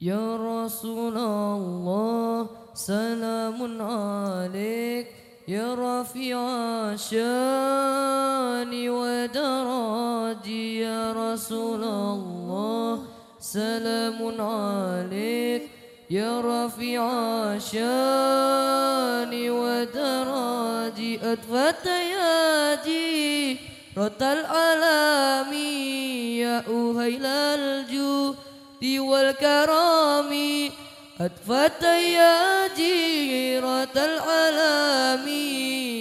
يا رسول الله سلام عليك. يا رفيع الشأن ودراجي يا رسول الله سلام عليك. يا رفيع الشأن ودراجي أدفت يدي رت العالم يا أهيل الجود والكرام أدفت يا جيرة العالم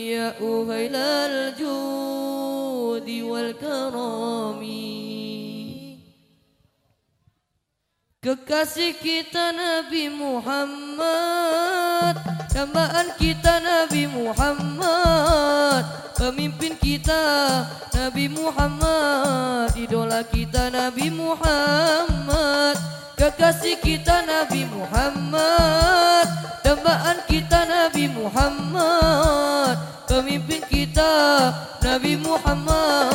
يا أهيل الجود والكرم Kekasih kita Nabi Muhammad Dambaan kita Nabi Muhammad. Pemimpin kita Nabi Muhammad Idola kita Nabi Muhammad. Kekasih kita Nabi Muhammad Dambaan kita Nabi Muhammad. Pemimpin kita Nabi Muhammad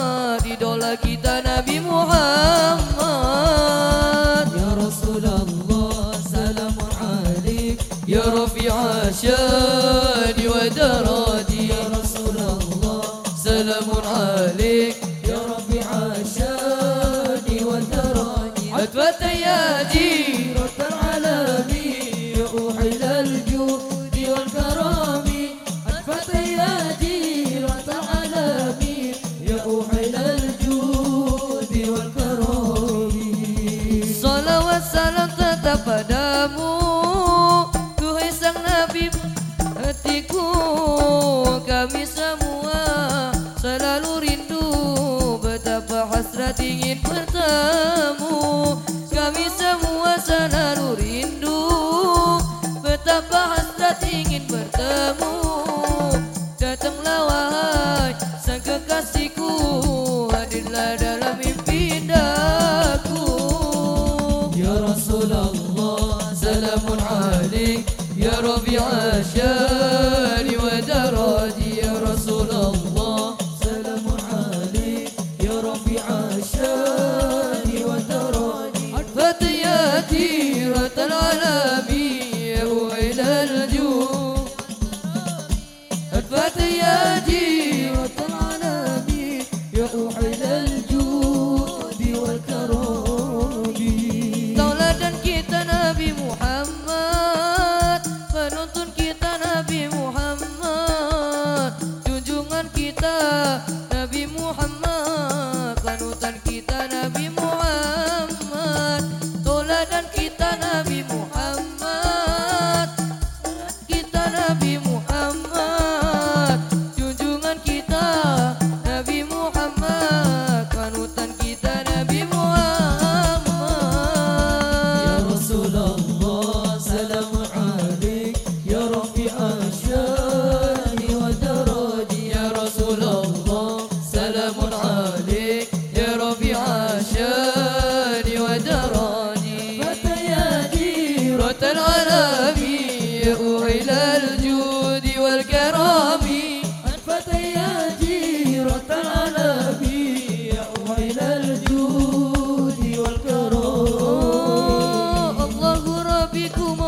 Habib Hatiku kami semua selalu rindu Betapa hasrat ingin bertemu. Kami semua selalu rindu Betapa hasrat ingin bertemu. Datanglah wahai sang kekasihku Hadirlah dalam mimpi indahku Ya Rasulullah salamun alaikum ربي بعشاني وتراني أدفت يتيرة العالمية وإلى الجوع أدفت يتيرة العالمية وإلى الجود والكرم. دولة kita Nabi Muhammad menuntun kita Nabi Muhammad junjungan سيرة العالمين ويل الجود والكرم. الله ربكم